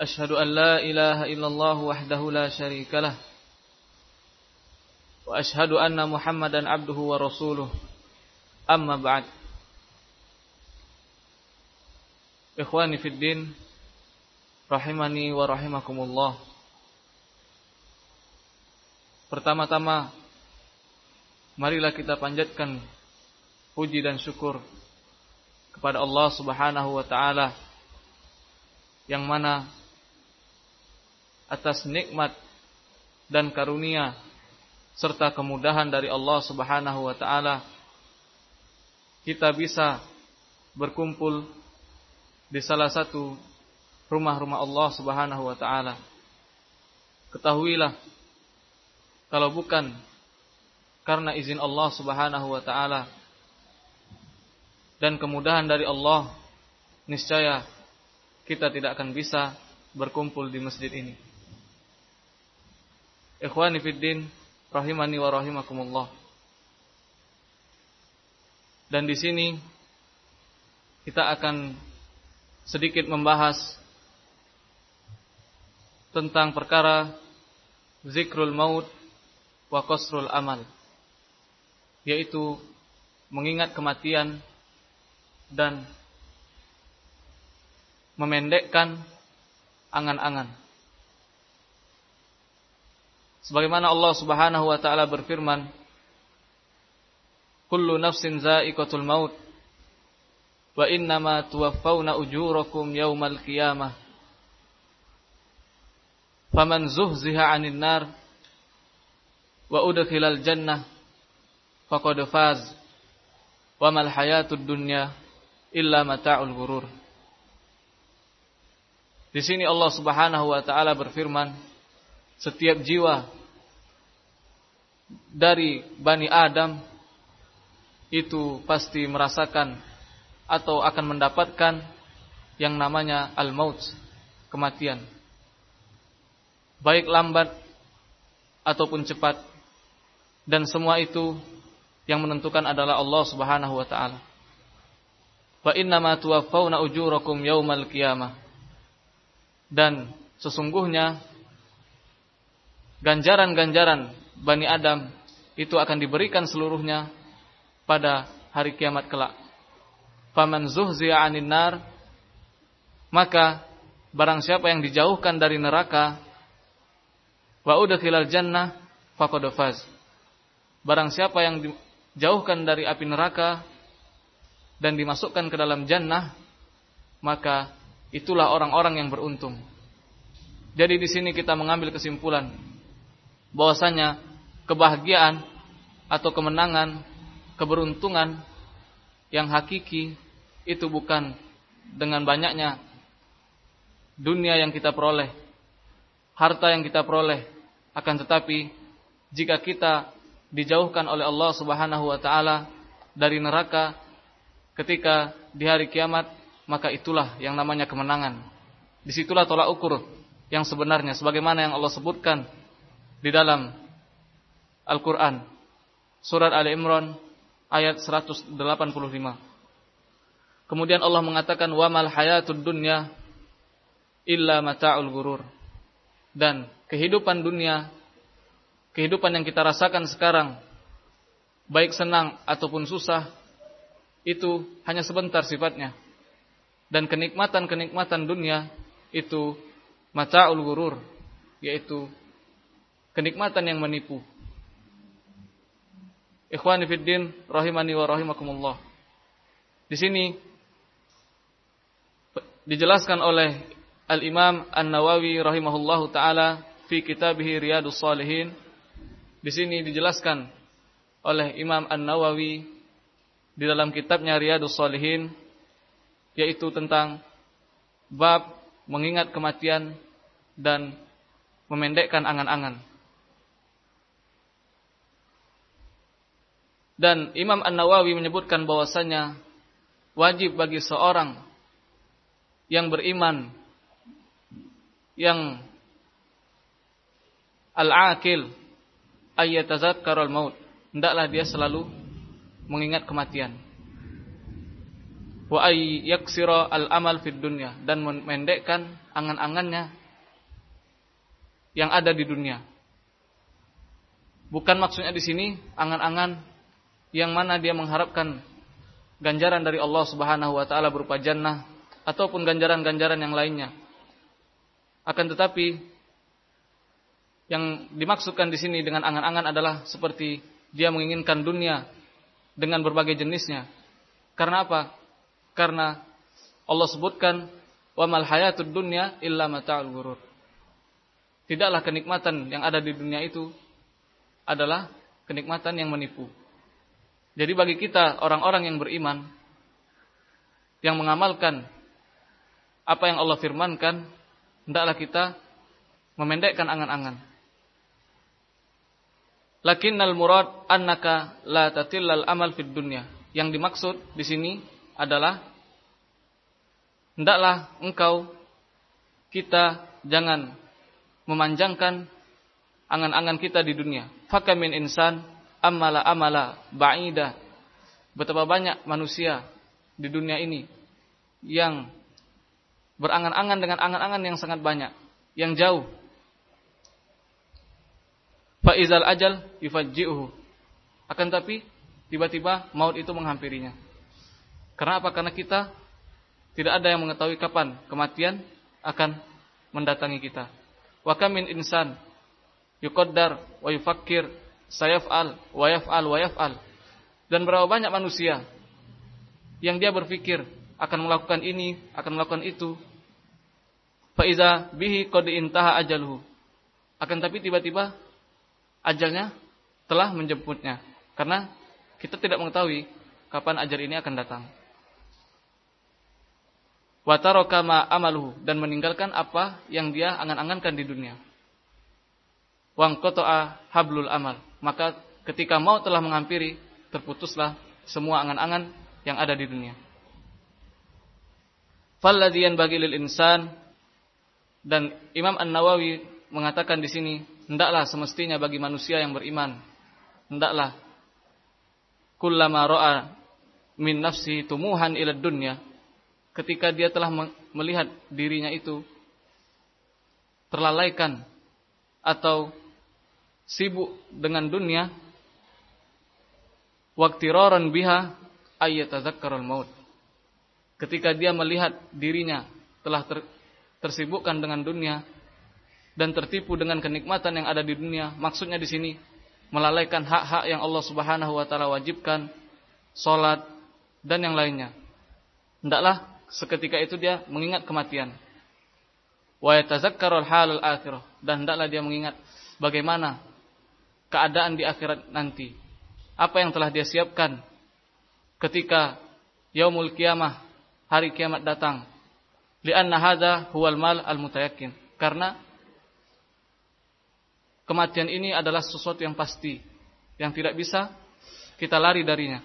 أشهد أن لا إله إلا الله وحده لا شريك له وأشهد أن محمدا عبده ورسوله أما بعد إخواني في الدين رحمني ورحمكم الله Pertama-tama marilah kita panjatkan puji dan syukur kepada Allah Subhanahu wa taala yang mana atas nikmat dan karunia serta kemudahan dari Allah Subhanahu wa taala kita bisa berkumpul di salah satu rumah-rumah Allah Subhanahu wa taala. Ketahuilah kalau bukan karena izin Allah Subhanahu wa taala dan kemudahan dari Allah, niscaya kita tidak akan bisa berkumpul di masjid ini. Ikhwani fiddin rahimani wa rahimakumullah. Dan di sini kita akan sedikit membahas tentang perkara zikrul maut wa qasrul amal yaitu mengingat kematian dan memendekkan angan-angan Sebagaimana Allah Subhanahu wa taala berfirman, "Kullu nafsin za'iqatul maut wa innama tuwaffawna ujurakum yaumal qiyamah." Faman zuhziha 'anil nar wa udkhilal jannah faqad faz. Wa mal hayatud dunya illa mata'ul ghurur. Di sini Allah Subhanahu wa taala berfirman, setiap jiwa dari Bani Adam itu pasti merasakan atau akan mendapatkan yang namanya al-maut, kematian. Baik lambat ataupun cepat dan semua itu yang menentukan adalah Allah Subhanahu wa taala. Fa innama tuwaffawna ujurakum yaumal qiyamah. Dan sesungguhnya ganjaran-ganjaran Bani Adam itu akan diberikan seluruhnya pada hari kiamat kelak. Faman zuhziya 'anil nar maka barang siapa yang dijauhkan dari neraka wa udkhilal jannah faqad faz. Barang siapa yang dijauhkan dari api neraka dan dimasukkan ke dalam jannah maka itulah orang-orang yang beruntung. Jadi di sini kita mengambil kesimpulan bahwasanya kebahagiaan atau kemenangan, keberuntungan yang hakiki itu bukan dengan banyaknya dunia yang kita peroleh, harta yang kita peroleh, akan tetapi jika kita dijauhkan oleh Allah Subhanahu wa taala dari neraka ketika di hari kiamat, maka itulah yang namanya kemenangan. Di situlah tolak ukur yang sebenarnya sebagaimana yang Allah sebutkan di dalam Al-Quran. Surat Ali Imran ayat 185. Kemudian Allah mengatakan wa mal hayatud dunya illa mata'ul gurur. Dan kehidupan dunia, kehidupan yang kita rasakan sekarang, baik senang ataupun susah, itu hanya sebentar sifatnya. Dan kenikmatan-kenikmatan dunia itu mata'ul gurur, yaitu kenikmatan yang menipu. Ikhwani fiddin rahimani wa rahimakumullah. Di sini dijelaskan oleh Al-Imam An-Nawawi rahimahullahu taala fi kitabih Riyadus Shalihin. Di sini dijelaskan oleh Imam An-Nawawi di dalam kitabnya Riyadus Shalihin yaitu tentang bab mengingat kematian dan memendekkan angan-angan. Dan Imam An-Nawawi menyebutkan bahwasanya wajib bagi seorang yang beriman yang al-aqil ayyatazakkarul maut. Hendaklah dia selalu mengingat kematian. Wa ay yaksira al-amal fid dunya dan memendekkan angan-angannya yang ada di dunia. Bukan maksudnya di sini angan-angan yang mana dia mengharapkan ganjaran dari Allah Subhanahu wa taala berupa jannah ataupun ganjaran-ganjaran yang lainnya. Akan tetapi yang dimaksudkan di sini dengan angan-angan adalah seperti dia menginginkan dunia dengan berbagai jenisnya. Karena apa? Karena Allah sebutkan wa mal hayatud dunya illa mata'ul ghurur. Tidaklah kenikmatan yang ada di dunia itu adalah kenikmatan yang menipu. Jadi bagi kita orang-orang yang beriman yang mengamalkan apa yang Allah firmankan, hendaklah kita memendekkan angan-angan. Lakinnal murad annaka la tatillal amal fid dunya. Yang dimaksud di sini adalah hendaklah engkau kita jangan memanjangkan angan-angan kita di dunia. Fakamin insan amala amala ba'ida. Betapa banyak manusia di dunia ini yang berangan-angan dengan angan-angan yang sangat banyak, yang jauh. Faizal ajal yufajji'uhu. Akan tapi tiba-tiba maut itu menghampirinya. Karena apa? Karena kita tidak ada yang mengetahui kapan kematian akan mendatangi kita. Wa kamin insan yuqaddar wa yufakkir sayaf'al wa yaf'al wa yaf'al. Dan berapa banyak manusia yang dia berpikir akan melakukan ini, akan melakukan itu. Faiza bihi qad intaha ajaluhu. Akan tapi tiba-tiba ajalnya telah menjemputnya. Karena kita tidak mengetahui kapan ajal ini akan datang. Wataraka ma amaluhu dan meninggalkan apa yang dia angan-angankan di dunia. Wang kotoa hablul amal. Maka ketika mau telah menghampiri, terputuslah semua angan-angan yang ada di dunia. Falladiyan bagi lil insan. Dan Imam An-Nawawi mengatakan di sini, hendaklah semestinya bagi manusia yang beriman, hendaklah kullama ra'a min nafsi tumuhan ila dunya. Ketika dia telah melihat dirinya itu terlalaikan atau sibuk dengan dunia waktiraran biha ayyatadzakkarul maut. Ketika dia melihat dirinya telah ter, tersibukkan dengan dunia dan tertipu dengan kenikmatan yang ada di dunia maksudnya di sini melalaikan hak-hak yang Allah Subhanahu wa taala wajibkan salat dan yang lainnya. Hendaklah seketika itu dia mengingat kematian wa yatazakkarul halal akhirah dan hendaklah dia mengingat bagaimana keadaan di akhirat nanti. Apa yang telah dia siapkan ketika yaumul kiamah, hari kiamat datang. Lianna hadza huwal mal al mutayakin. Karena kematian ini adalah sesuatu yang pasti, yang tidak bisa kita lari darinya.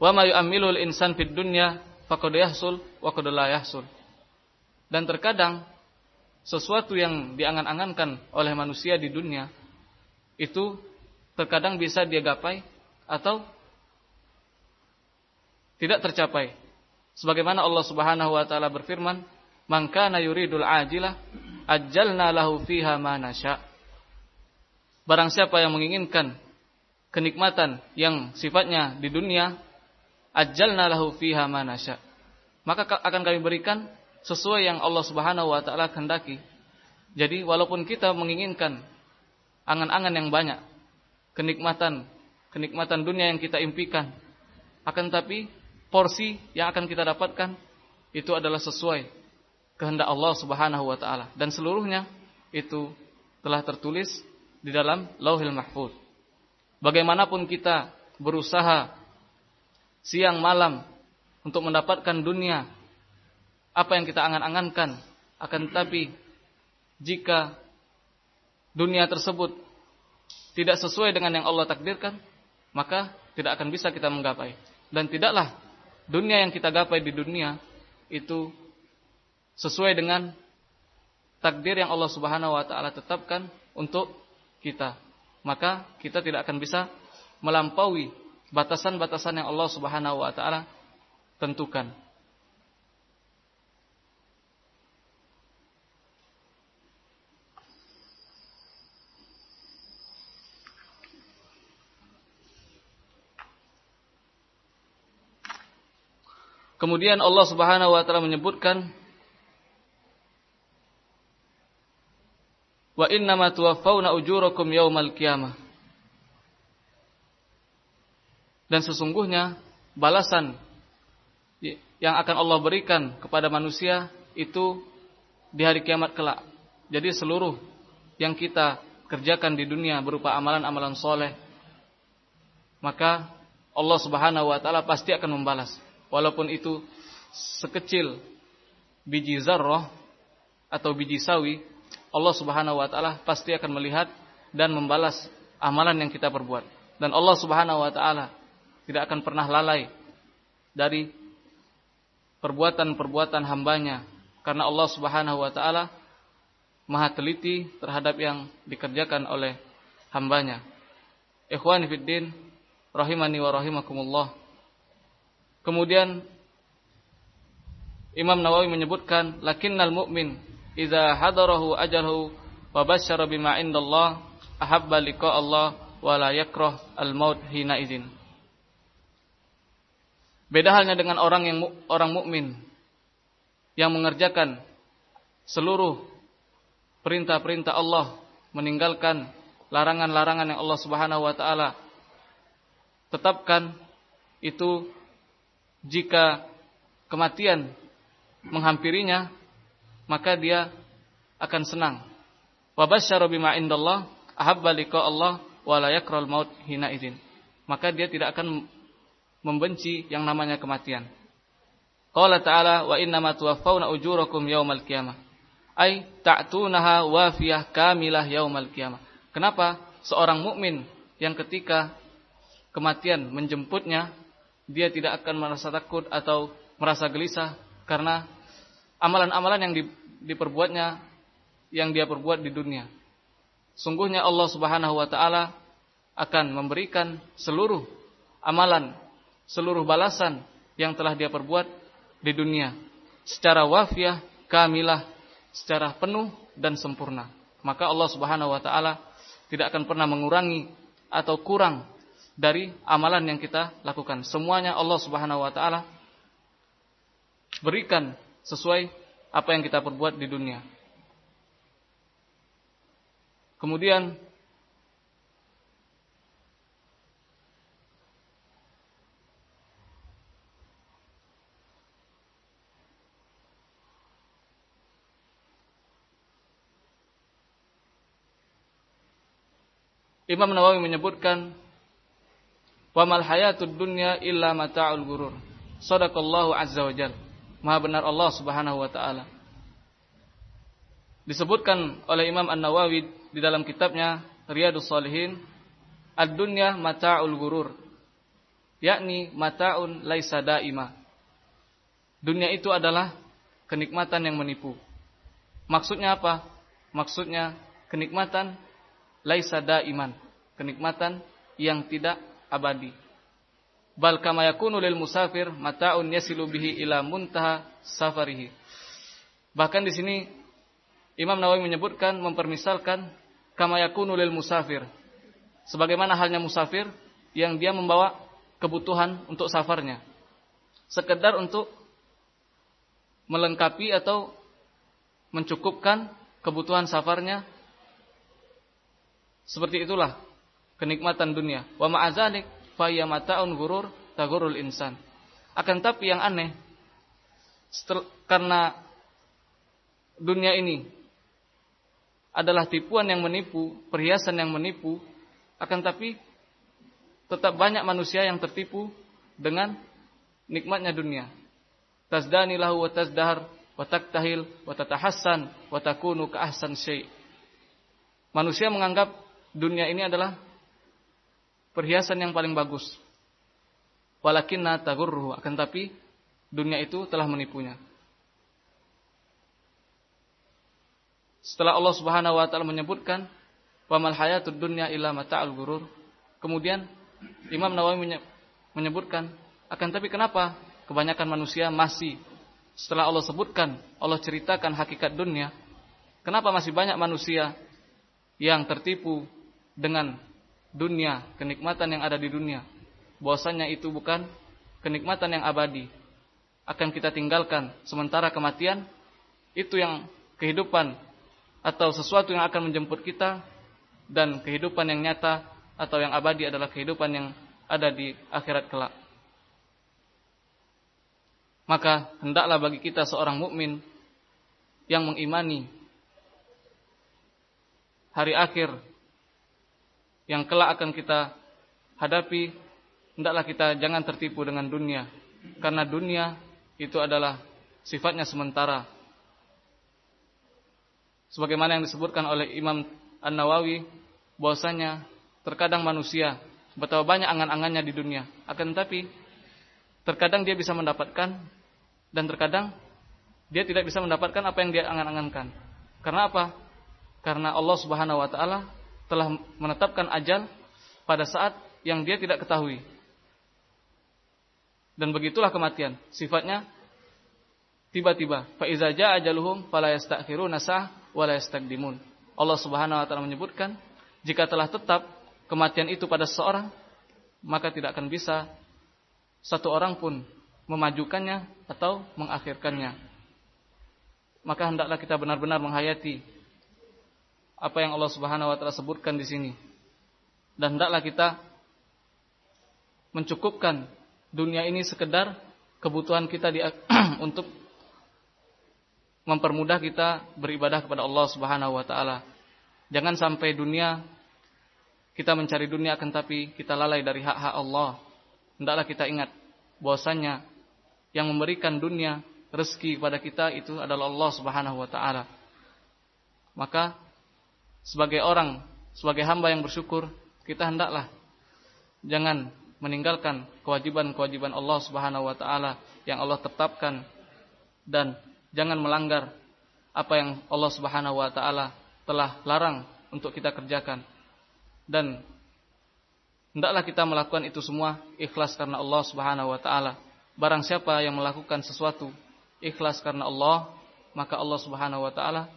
Wa ma yu'ammilul insan fid dunya faqad yahsul wa qad la yahsul. Dan terkadang sesuatu yang diangan-angankan oleh manusia di dunia itu terkadang bisa dia gapai atau tidak tercapai. Sebagaimana Allah Subhanahu wa taala berfirman, "Man kana yuridul ajilah ajjalna lahu fiha ma nasya." Barang siapa yang menginginkan kenikmatan yang sifatnya di dunia, ajjalna lahu fiha ma nasya. Maka akan kami berikan sesuai yang Allah Subhanahu wa taala kehendaki. Jadi walaupun kita menginginkan angan-angan yang banyak, kenikmatan, kenikmatan dunia yang kita impikan. Akan tapi porsi yang akan kita dapatkan itu adalah sesuai kehendak Allah Subhanahu wa taala dan seluruhnya itu telah tertulis di dalam Lauhil Mahfuz. Bagaimanapun kita berusaha siang malam untuk mendapatkan dunia apa yang kita angan-angankan. Akan tetapi jika dunia tersebut tidak sesuai dengan yang Allah takdirkan, maka tidak akan bisa kita menggapai. Dan tidaklah dunia yang kita gapai di dunia itu sesuai dengan takdir yang Allah Subhanahu wa taala tetapkan untuk kita. Maka kita tidak akan bisa melampaui batasan-batasan yang Allah Subhanahu wa taala tentukan. Kemudian Allah Subhanahu wa taala menyebutkan Wa innama tuwaffawna ujurakum yaumal qiyamah. Dan sesungguhnya balasan yang akan Allah berikan kepada manusia itu di hari kiamat kelak. Jadi seluruh yang kita kerjakan di dunia berupa amalan-amalan soleh, maka Allah Subhanahu wa taala pasti akan membalas walaupun itu sekecil biji zarrah atau biji sawi, Allah Subhanahu wa taala pasti akan melihat dan membalas amalan yang kita perbuat. Dan Allah Subhanahu wa taala tidak akan pernah lalai dari perbuatan-perbuatan hambanya karena Allah Subhanahu wa taala maha teliti terhadap yang dikerjakan oleh hambanya. Ikhwani fiddin rahimani wa rahimakumullah. Kemudian Imam Nawawi menyebutkan lakinnal mu'min idza hadarahu ajaluhu wa basyara bima indallah ahabba liqa Allah wa la yakrah al maut hina idzin. Beda halnya dengan orang yang orang mukmin yang mengerjakan seluruh perintah-perintah Allah, meninggalkan larangan-larangan yang Allah Subhanahu wa taala tetapkan itu jika kematian menghampirinya, maka dia akan senang. Wa basyara bima indallah ahabba liqa Allah wa la yakral maut hina idzin. Maka dia tidak akan membenci yang namanya kematian. Qala ta'ala wa inna ma tuwaffawna ujurakum yaumal qiyamah. Ai ta'tunaha wafiyah kamilah yaumal qiyamah. Kenapa seorang mukmin yang ketika kematian menjemputnya dia tidak akan merasa takut atau merasa gelisah karena amalan-amalan yang diperbuatnya yang dia perbuat di dunia. Sungguhnya Allah Subhanahu wa taala akan memberikan seluruh amalan, seluruh balasan yang telah dia perbuat di dunia secara wafiah, kamilah, secara penuh dan sempurna. Maka Allah Subhanahu wa taala tidak akan pernah mengurangi atau kurang dari amalan yang kita lakukan. Semuanya Allah Subhanahu wa taala berikan sesuai apa yang kita perbuat di dunia. Kemudian Imam Nawawi menyebutkan Wa mal hayatud dunya illa mata'ul gurur. Sadaqallahu azza wa jal. Maha benar Allah Subhanahu wa taala. Disebutkan oleh Imam An-Nawawi di dalam kitabnya Riyadus Salihin, ad-dunya mata'ul gurur. Yakni mata'un laisa daima. Dunia itu adalah kenikmatan yang menipu. Maksudnya apa? Maksudnya kenikmatan laisa daiman. Kenikmatan yang tidak abadi. Bal kama yakunu lil musafir mata'un yasilu bihi ila muntaha safarihi. Bahkan di sini Imam Nawawi menyebutkan mempermisalkan kama yakunu lil musafir. Sebagaimana halnya musafir yang dia membawa kebutuhan untuk safarnya. Sekedar untuk melengkapi atau mencukupkan kebutuhan safarnya. Seperti itulah kenikmatan dunia. Wa ma'azalik faya mata'un gurur tagurul insan. Akan tapi yang aneh karena dunia ini adalah tipuan yang menipu, perhiasan yang menipu, akan tapi tetap banyak manusia yang tertipu dengan nikmatnya dunia. Tazdani lahu wa tazdahar wa taktahil wa tatahassan wa takunu ka ahsan syai. Manusia menganggap dunia ini adalah perhiasan yang paling bagus. Walakinna tagurruhu akan tapi dunia itu telah menipunya. Setelah Allah Subhanahu wa taala menyebutkan Wamal hayatud dunya illa mata'al gurur. Kemudian Imam Nawawi menyebutkan akan tapi kenapa kebanyakan manusia masih setelah Allah sebutkan, Allah ceritakan hakikat dunia, kenapa masih banyak manusia yang tertipu dengan dunia, kenikmatan yang ada di dunia. Bahwasanya itu bukan kenikmatan yang abadi. Akan kita tinggalkan sementara kematian itu yang kehidupan atau sesuatu yang akan menjemput kita dan kehidupan yang nyata atau yang abadi adalah kehidupan yang ada di akhirat kelak. Maka hendaklah bagi kita seorang mukmin yang mengimani hari akhir yang kelak akan kita hadapi, hendaklah kita jangan tertipu dengan dunia, karena dunia itu adalah sifatnya sementara. Sebagaimana yang disebutkan oleh Imam An-Nawawi bahwasanya terkadang manusia betapa banyak angan-angannya di dunia. Akan tetapi terkadang dia bisa mendapatkan dan terkadang dia tidak bisa mendapatkan apa yang dia angan-angankan. Karena apa? Karena Allah Subhanahu wa taala telah menetapkan ajal pada saat yang dia tidak ketahui. Dan begitulah kematian. Sifatnya tiba-tiba. Fa iza jaa ajaluhum fala yastakhiruna sah wa Allah Subhanahu wa taala menyebutkan, jika telah tetap kematian itu pada seseorang, maka tidak akan bisa satu orang pun memajukannya atau mengakhirkannya. Maka hendaklah kita benar-benar menghayati apa yang Allah Subhanahu wa taala sebutkan di sini. Dan hendaklah kita mencukupkan dunia ini sekedar kebutuhan kita di, untuk mempermudah kita beribadah kepada Allah Subhanahu wa taala. Jangan sampai dunia kita mencari dunia akan tapi kita lalai dari hak-hak Allah. Hendaklah kita ingat bahwasanya yang memberikan dunia rezeki kepada kita itu adalah Allah Subhanahu wa taala. Maka sebagai orang, sebagai hamba yang bersyukur, kita hendaklah jangan meninggalkan kewajiban-kewajiban Allah Subhanahu wa taala yang Allah tetapkan dan jangan melanggar apa yang Allah Subhanahu wa taala telah larang untuk kita kerjakan. Dan hendaklah kita melakukan itu semua ikhlas karena Allah Subhanahu wa taala. Barang siapa yang melakukan sesuatu ikhlas karena Allah, maka Allah Subhanahu wa taala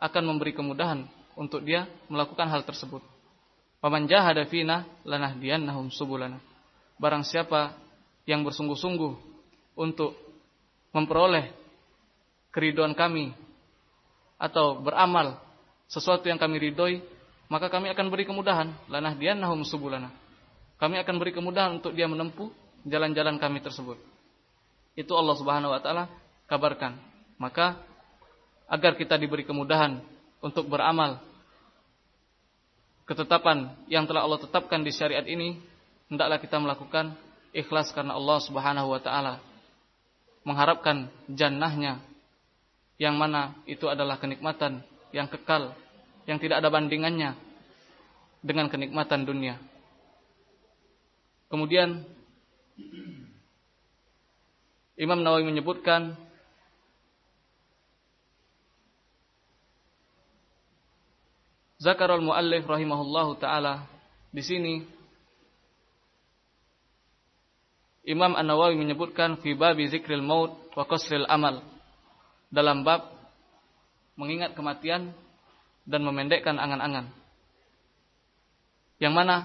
akan memberi kemudahan untuk dia melakukan hal tersebut. Paman jahada fina lanahdiyannahum subulana. Barang siapa yang bersungguh-sungguh untuk memperoleh keriduan kami atau beramal sesuatu yang kami ridhoi, maka kami akan beri kemudahan. Lanah nahum subulana. Kami akan beri kemudahan untuk dia menempuh jalan-jalan kami tersebut. Itu Allah Subhanahu wa taala kabarkan. Maka agar kita diberi kemudahan untuk beramal ketetapan yang telah Allah tetapkan di syariat ini, hendaklah kita melakukan ikhlas karena Allah Subhanahu wa taala. Mengharapkan jannahnya yang mana itu adalah kenikmatan yang kekal, yang tidak ada bandingannya dengan kenikmatan dunia. Kemudian Imam Nawawi menyebutkan Zakarul muallif rahimahullahu taala di sini Imam An-Nawawi menyebutkan fi babi zikril maut wa qasril amal dalam bab mengingat kematian dan memendekkan angan-angan. Yang mana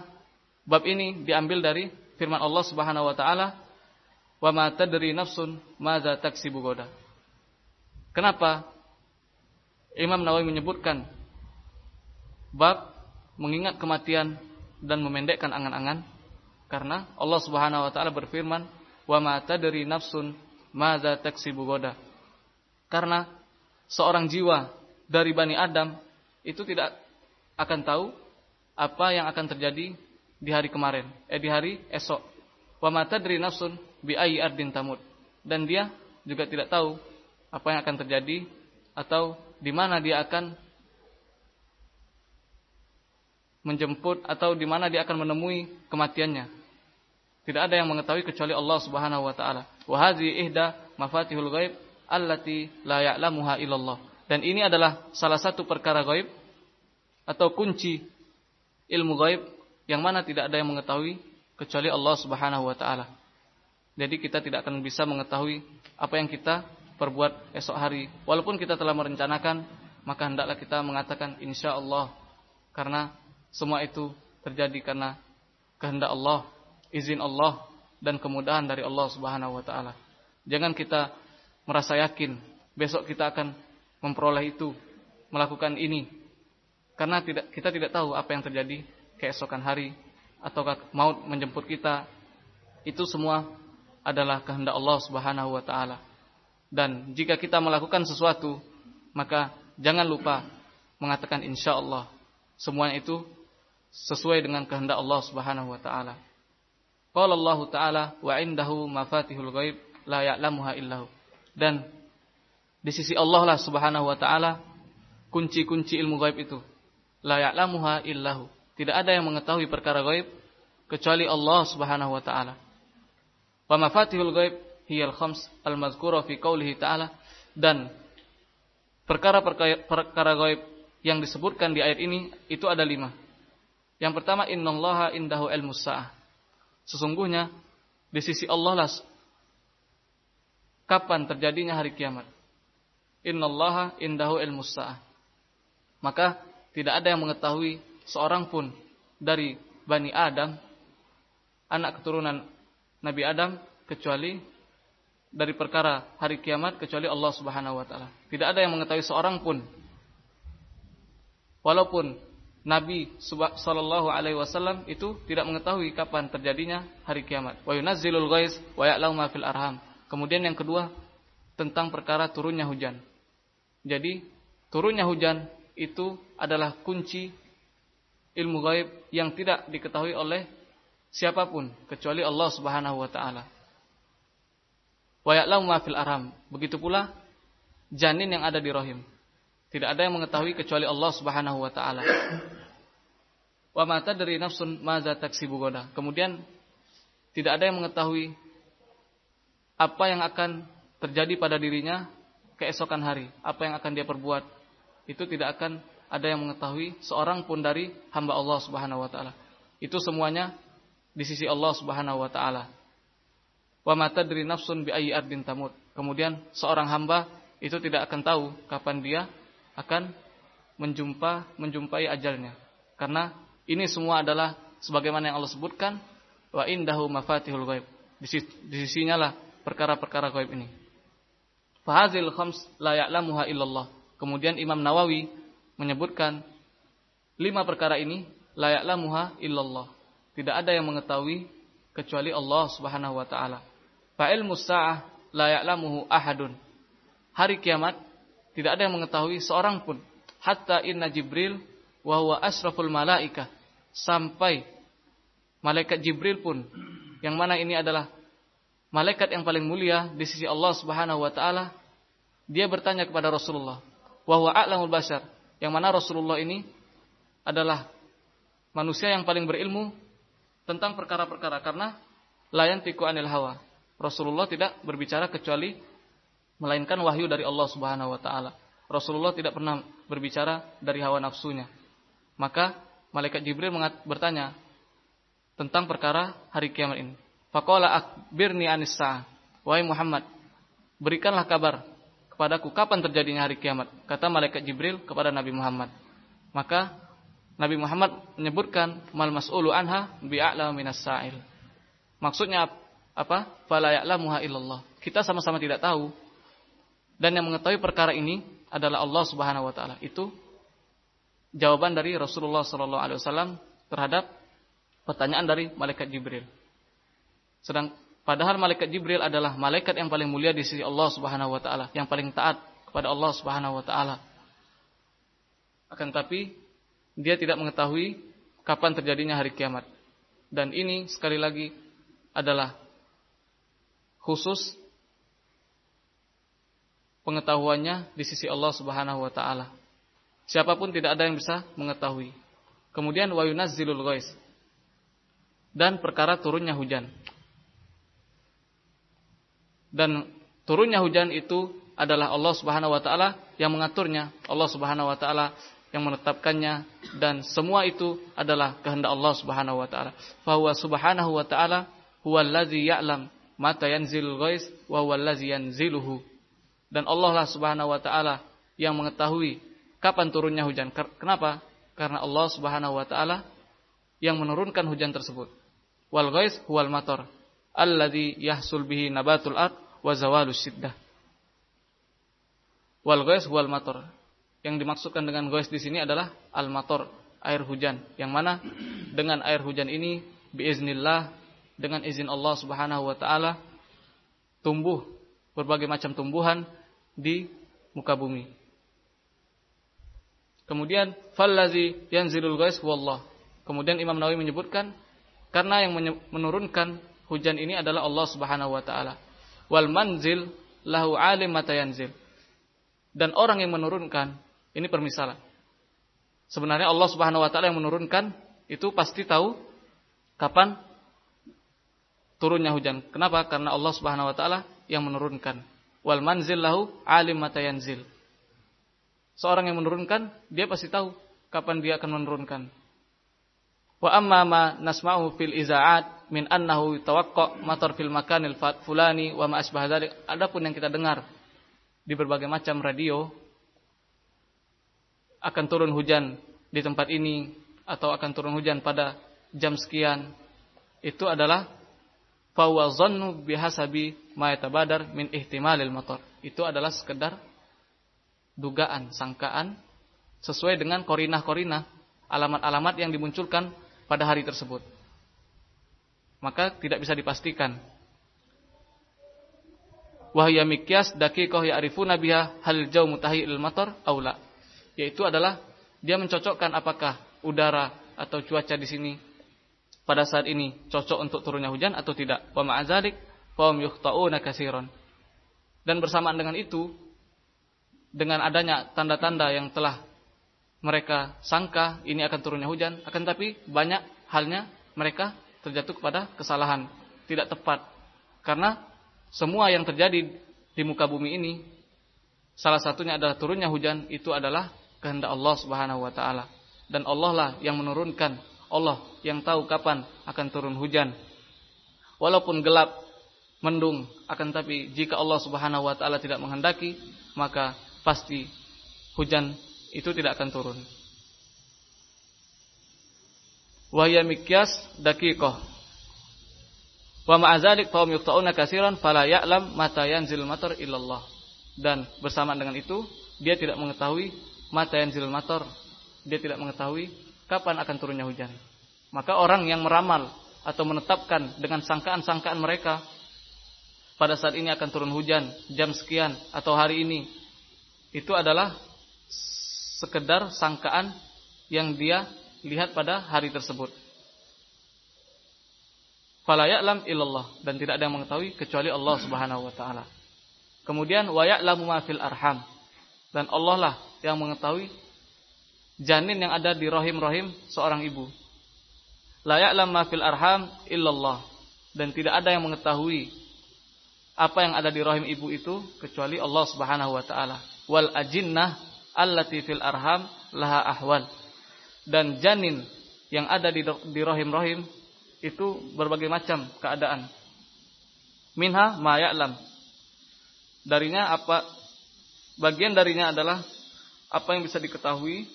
bab ini diambil dari firman Allah Subhanahu wa taala, "Wa ma tadri nafsun madza taksibu goda." Kenapa Imam Nawawi menyebutkan bab mengingat kematian dan memendekkan angan-angan? Karena Allah Subhanahu wa taala berfirman, "Wa ma tadri nafsun madza taksibu goda." Karena seorang jiwa dari Bani Adam itu tidak akan tahu apa yang akan terjadi di hari kemarin, eh di hari esok. Wa matadri nafsun bi ayyi ardin tamut. Dan dia juga tidak tahu apa yang akan terjadi atau di mana dia akan menjemput atau di mana dia akan menemui kematiannya. Tidak ada yang mengetahui kecuali Allah Subhanahu wa taala. Wa hadhihi ihda mafatihul ghaib allati la ya'lamuha illallah. Dan ini adalah salah satu perkara gaib atau kunci ilmu gaib yang mana tidak ada yang mengetahui kecuali Allah Subhanahu wa taala. Jadi kita tidak akan bisa mengetahui apa yang kita perbuat esok hari. Walaupun kita telah merencanakan, maka hendaklah kita mengatakan insya Allah. Karena semua itu terjadi karena kehendak Allah, izin Allah, dan kemudahan dari Allah Subhanahu wa taala. Jangan kita merasa yakin besok kita akan memperoleh itu, melakukan ini. Karena tidak kita tidak tahu apa yang terjadi keesokan hari atau maut menjemput kita. Itu semua adalah kehendak Allah Subhanahu wa taala. Dan jika kita melakukan sesuatu, maka jangan lupa mengatakan insya Allah. Semuanya itu sesuai dengan kehendak Allah Subhanahu wa taala. Qala Allah taala wa indahu mafatihul ghaib la ya'lamuha illahu. Dan di sisi Allah lah Subhanahu wa taala kunci-kunci ilmu gaib itu la ya'lamuha illahu. Tidak ada yang mengetahui perkara gaib kecuali Allah Subhanahu wa taala. Wa mafatihul ghaib hiyal khams al-mazkura fi qoulihi ta'ala dan perkara-perkara gaib yang disebutkan di ayat ini itu ada lima. Yang pertama innallaha indahu ilmu sa'ah. Sesungguhnya di sisi Allah lah kapan terjadinya hari kiamat. Innallaha indahu ilmu sa'ah. Maka tidak ada yang mengetahui seorang pun dari Bani Adam anak keturunan Nabi Adam kecuali dari perkara hari kiamat kecuali Allah Subhanahu wa taala. Tidak ada yang mengetahui seorang pun walaupun Nabi sallallahu alaihi wasallam itu tidak mengetahui kapan terjadinya hari kiamat. Wa yunazzilul ghaiz wa ya'lamu ma arham. Kemudian yang kedua tentang perkara turunnya hujan. Jadi turunnya hujan itu adalah kunci ilmu gaib yang tidak diketahui oleh siapa pun kecuali Allah Subhanahu wa taala. Wa ya'lamu ma arham. Begitu pula janin yang ada di rahim. Tidak ada yang mengetahui kecuali Allah Subhanahu wa taala. Wa ma tadri nafsun madza taksibu goda. Kemudian tidak ada yang mengetahui apa yang akan terjadi pada dirinya keesokan hari, apa yang akan dia perbuat. Itu tidak akan ada yang mengetahui seorang pun dari hamba Allah Subhanahu wa taala. Itu semuanya di sisi Allah Subhanahu wa taala. Wa ma tadri nafsun bi ardin tamut. Kemudian seorang hamba itu tidak akan tahu kapan dia akan menjumpa menjumpai ajalnya. Karena ini semua adalah sebagaimana yang Allah sebutkan wa indahu mafatihul ghaib. Di, di sisinya lah perkara-perkara gaib ini. Fahazil khams la ya'lamuha illallah. Kemudian Imam Nawawi menyebutkan lima perkara ini la ya'lamuha illallah. Tidak ada yang mengetahui kecuali Allah Subhanahu wa taala. Fa ilmu sa'ah la ya'lamuhu ahadun. Hari kiamat tidak ada yang mengetahui seorang pun. Hatta inna Jibril wa huwa asraful malaika. Sampai malaikat Jibril pun yang mana ini adalah malaikat yang paling mulia di sisi Allah Subhanahu wa taala. Dia bertanya kepada Rasulullah, wa huwa a'lamul bashar. Yang mana Rasulullah ini adalah manusia yang paling berilmu tentang perkara-perkara karena layan tiku anil hawa. Rasulullah tidak berbicara kecuali melainkan wahyu dari Allah Subhanahu wa taala. Rasulullah tidak pernah berbicara dari hawa nafsunya. Maka malaikat Jibril bertanya tentang perkara hari kiamat ini. Faqala akbirni anis Wahai Muhammad, berikanlah kabar kepadaku kapan terjadinya hari kiamat. Kata malaikat Jibril kepada Nabi Muhammad. Maka Nabi Muhammad menyebutkan mal mas'ulu anha minas sa'il. Maksudnya apa? Fala ya'lamuha illallah. Kita sama-sama tidak tahu. Dan yang mengetahui perkara ini adalah Allah Subhanahu wa taala. Itu jawaban dari Rasulullah sallallahu alaihi wasallam terhadap pertanyaan dari malaikat Jibril. Sedang padahal malaikat Jibril adalah malaikat yang paling mulia di sisi Allah Subhanahu wa taala, yang paling taat kepada Allah Subhanahu wa taala. Akan tapi dia tidak mengetahui kapan terjadinya hari kiamat. Dan ini sekali lagi adalah khusus pengetahuannya di sisi Allah Subhanahu wa taala. Siapa pun tidak ada yang bisa mengetahui. Kemudian wa yunazzilul ghais. Dan perkara turunnya hujan. Dan turunnya hujan itu adalah Allah Subhanahu wa taala yang mengaturnya. Allah Subhanahu wa taala yang menetapkannya dan semua itu adalah kehendak Allah Subhanahu wa taala. Fa huwa subhanahu wa taala huwallazi ya'lam mata yanzilul ghais wa huwallazi yanziluhu. Dan Allah lah Subhanahu wa taala yang mengetahui kapan turunnya hujan. Kenapa? Karena Allah Subhanahu wa taala yang menurunkan hujan tersebut. Wal ghais huwal matar alladzi yahsul bihi nabatul ard wa zawalus siddah. Wal ghais huwal matar yang dimaksudkan dengan goes di sini adalah al-mator, air hujan. Yang mana dengan air hujan ini biiznillah dengan izin Allah Subhanahu wa taala tumbuh berbagai macam tumbuhan di muka bumi. Kemudian fallazi yanzilul ghais wallah. Kemudian Imam Nawawi menyebutkan karena yang menurunkan hujan ini adalah Allah Subhanahu wa taala. Wal manzil lahu alim mata yanzil. Dan orang yang menurunkan ini permisalan. Sebenarnya Allah Subhanahu wa taala yang menurunkan itu pasti tahu kapan turunnya hujan. Kenapa? Karena Allah Subhanahu wa taala yang menurunkan. Wal manzil lahu alim mata yanzil. Seorang yang menurunkan, dia pasti tahu kapan dia akan menurunkan. Wa amma ma nasma'u fil iza'at min annahu tawaqqa matar fil makanil fulani wa ma asbah Adapun yang kita dengar di berbagai macam radio akan turun hujan di tempat ini atau akan turun hujan pada jam sekian itu adalah fawazannu bihasabi ma yatabadar min ihtimalil motor. Itu adalah sekedar dugaan, sangkaan sesuai dengan korinah-korinah, alamat-alamat yang dimunculkan pada hari tersebut. Maka tidak bisa dipastikan. Wahya mikyas daqiqah ya'rifuna biha hal jau mutahi il matar aula yaitu adalah dia mencocokkan apakah udara atau cuaca di sini pada saat ini cocok untuk turunnya hujan atau tidak. Wa ma'adzalik fahum yukhtauna katsiran. Dan bersamaan dengan itu dengan adanya tanda-tanda yang telah mereka sangka ini akan turunnya hujan, akan tapi banyak halnya mereka terjatuh kepada kesalahan, tidak tepat. Karena semua yang terjadi di muka bumi ini salah satunya adalah turunnya hujan itu adalah kehendak Allah Subhanahu wa taala. Dan Allah lah yang menurunkan, Allah yang tahu kapan akan turun hujan. Walaupun gelap, mendung, akan tapi jika Allah Subhanahu wa taala tidak menghendaki, maka pasti hujan itu tidak akan turun. Wa ya mikyas daqiqah. Wa ma'azalik fahum yuqta'una kasiran fala ya'lam mata yanzil matar illallah. Dan bersamaan dengan itu, dia tidak mengetahui mata yang zil mator dia tidak mengetahui kapan akan turunnya hujan. Maka orang yang meramal atau menetapkan dengan sangkaan-sangkaan mereka pada saat ini akan turun hujan jam sekian atau hari ini itu adalah sekedar sangkaan yang dia lihat pada hari tersebut. Fala ya'lam illallah dan tidak ada yang mengetahui kecuali Allah Subhanahu wa taala. Kemudian wa ya'lamu ma arham dan Allah lah yang mengetahui janin yang ada di rahim-rahim seorang ibu. La ya'lam ma fil arham illallah dan tidak ada yang mengetahui apa yang ada di rahim ibu itu kecuali Allah Subhanahu wa taala. Wal ajinnah allati fil arham laha ahwal. Dan janin yang ada di di rahim-rahim itu berbagai macam keadaan. Minha ma ya'lam. Darinya apa bagian darinya adalah apa yang bisa diketahui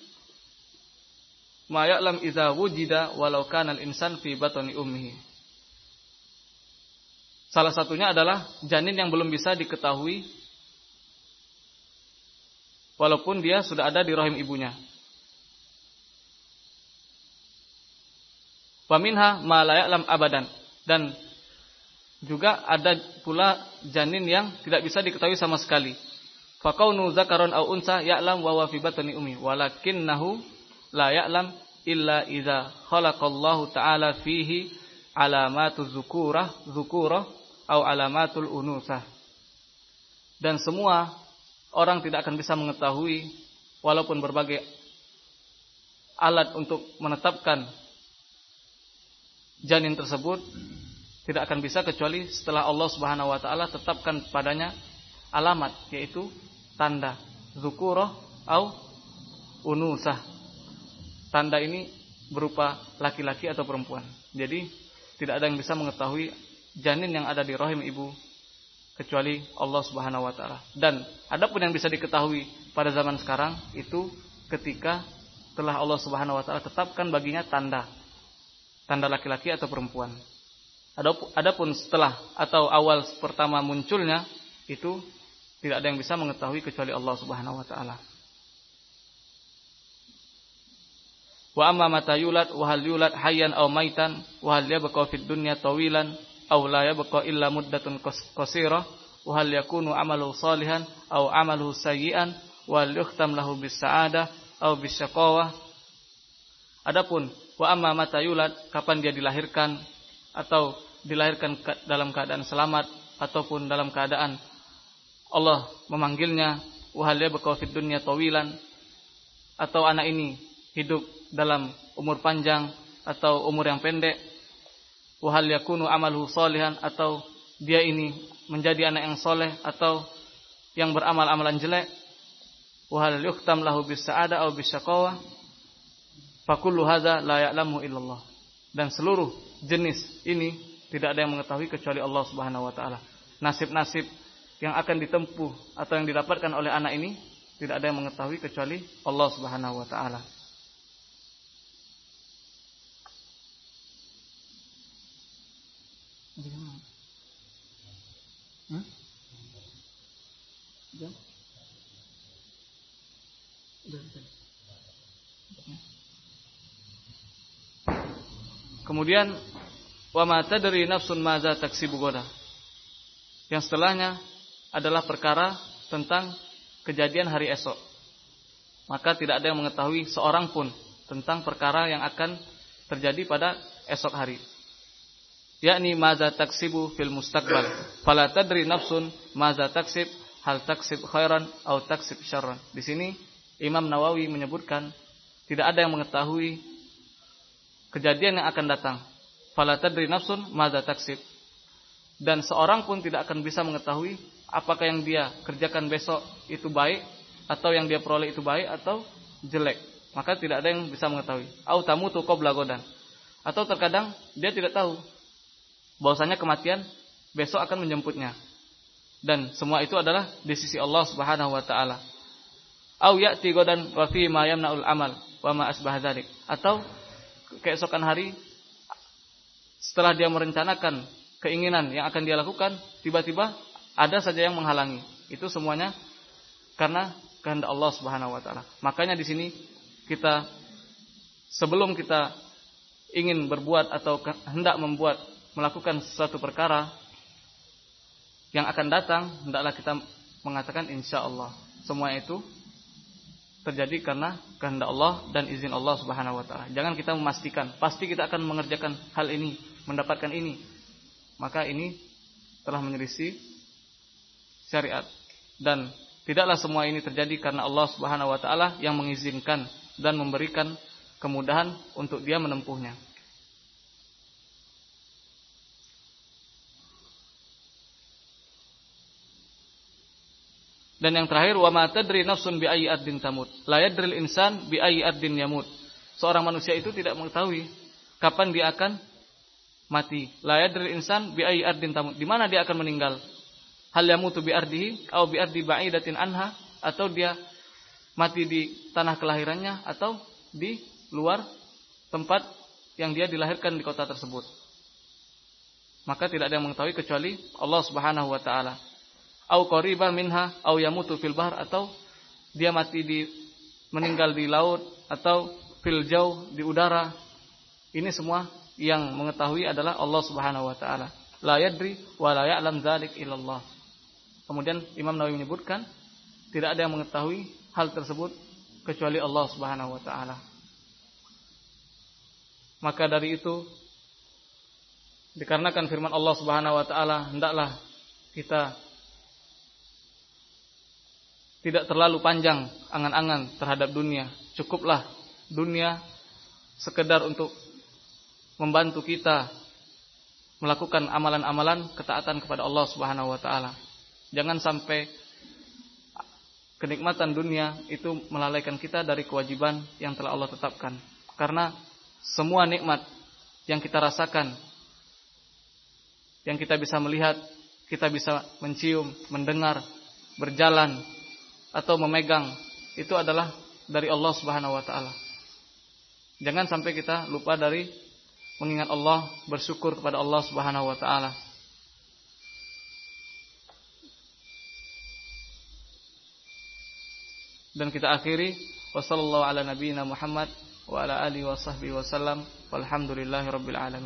ma ya'lam idza wujida walau kana al-insan fi batni ummihi. Salah satunya adalah janin yang belum bisa diketahui walaupun dia sudah ada di rahim ibunya. Waminha ma la ya'lam abadan dan juga ada pula janin yang tidak bisa diketahui sama sekali Fakaunu zakaron au unsa ya'lam wa wa fi batni ummi la ya'lam illa idza khalaqallahu ta'ala fihi alamatu zukurah zukurah au alamatul unusah. Dan semua orang tidak akan bisa mengetahui walaupun berbagai alat untuk menetapkan janin tersebut tidak akan bisa kecuali setelah Allah Subhanahu wa taala tetapkan padanya alamat yaitu tanda zukurah atau unusah. Tanda ini berupa laki-laki atau perempuan. Jadi tidak ada yang bisa mengetahui janin yang ada di rahim ibu kecuali Allah Subhanahu wa taala. Dan adapun yang bisa diketahui pada zaman sekarang itu ketika telah Allah Subhanahu wa taala tetapkan baginya tanda tanda laki-laki atau perempuan. Adapun setelah atau awal pertama munculnya itu tidak ada yang bisa mengetahui kecuali Allah Subhanahu wa taala. Wa amma mata yulad wa hal yulad hayyan aw maitan wa hal yabqa fid dunya tawilan aw la yabqa illa muddatun qasirah wa hal yakunu amalu salihan aw amalu sayyi'an wa yukhtam lahu bis sa'adah aw bis syaqawah. Adapun wa amma mata yulad kapan dia dilahirkan atau dilahirkan dalam keadaan selamat ataupun dalam keadaan Allah memanggilnya wahal yabqa fid dunya tawilan atau anak ini hidup dalam umur panjang atau umur yang pendek wahal yakunu amaluhu salihan atau dia ini menjadi anak yang soleh atau yang beramal amalan jelek wahal yukhtam lahu bis sa'ada aw bis syaqawah fakullu hadza la ya'lamu illallah dan seluruh jenis ini tidak ada yang mengetahui kecuali Allah Subhanahu wa taala. Nasib-nasib yang akan ditempuh atau yang didapatkan oleh anak ini tidak ada yang mengetahui kecuali Allah Subhanahu wa taala. Kemudian wa ma tadri nafsun maza taksibu goda. Yang setelahnya adalah perkara tentang kejadian hari esok. Maka tidak ada yang mengetahui seorang pun tentang perkara yang akan terjadi pada esok hari. Yakni maza taksibu fil mustaqbal. Fala tadri nafsun maza taksib hal taksib khairan atau taksib syarran. Di sini Imam Nawawi menyebutkan tidak ada yang mengetahui kejadian yang akan datang. Fala tadri nafsun madza taksib. Dan seorang pun tidak akan bisa mengetahui apakah yang dia kerjakan besok itu baik atau yang dia peroleh itu baik atau jelek. Maka tidak ada yang bisa mengetahui. Au tamutu qabla. Atau terkadang dia tidak tahu bahwasanya kematian besok akan menjemputnya. Dan semua itu adalah di sisi Allah Subhanahu wa taala. Au ya'ti godan wa fi ma yamna'ul amal wa ma asbah Atau keesokan hari setelah dia merencanakan keinginan yang akan dia lakukan, tiba-tiba ada saja yang menghalangi. Itu semuanya karena kehendak Allah Subhanahu wa taala. Makanya di sini kita sebelum kita ingin berbuat atau hendak membuat melakukan sesuatu perkara yang akan datang, hendaklah kita mengatakan insya Allah. Semua itu terjadi karena kehendak Allah dan izin Allah Subhanahu wa taala. Jangan kita memastikan pasti kita akan mengerjakan hal ini, mendapatkan ini. Maka ini telah menyelisih syariat dan tidaklah semua ini terjadi karena Allah Subhanahu wa taala yang mengizinkan dan memberikan kemudahan untuk dia menempuhnya. Dan yang terakhir wa ma tadri nafsun bi ayyi ardin tamut. La yadril insan bi ayyi ardin yamut. Seorang manusia itu tidak mengetahui kapan dia akan mati. La yadril insan bi ayyi ardin tamut. Di mana dia akan meninggal? Hal yamutu bi ardihi atau bi ardi ba'idatin anha atau dia mati di tanah kelahirannya atau di luar tempat yang dia dilahirkan di kota tersebut. Maka tidak ada yang mengetahui kecuali Allah Subhanahu wa taala au qariba minha au yamutu fil bahr atau dia mati di meninggal di laut atau fil jauh di udara. Ini semua yang mengetahui adalah Allah Subhanahu wa taala. La yadri wa la ya'lam dzalik illallah. Kemudian Imam Nawawi menyebutkan tidak ada yang mengetahui hal tersebut kecuali Allah Subhanahu wa taala. Maka dari itu dikarenakan firman Allah Subhanahu wa taala hendaklah kita tidak terlalu panjang angan-angan terhadap dunia. Cukuplah dunia sekedar untuk membantu kita melakukan amalan-amalan ketaatan kepada Allah Subhanahu wa taala. Jangan sampai kenikmatan dunia itu melalaikan kita dari kewajiban yang telah Allah tetapkan. Karena semua nikmat yang kita rasakan yang kita bisa melihat, kita bisa mencium, mendengar, berjalan atau memegang itu adalah dari Allah Subhanahu wa taala. Jangan sampai kita lupa dari mengingat Allah, bersyukur kepada Allah Subhanahu wa taala. Dan kita akhiri wasallallahu ala nabiyina Muhammad wa ala alihi wa sahbihi wasallam walhamdulillahi rabbil alamin.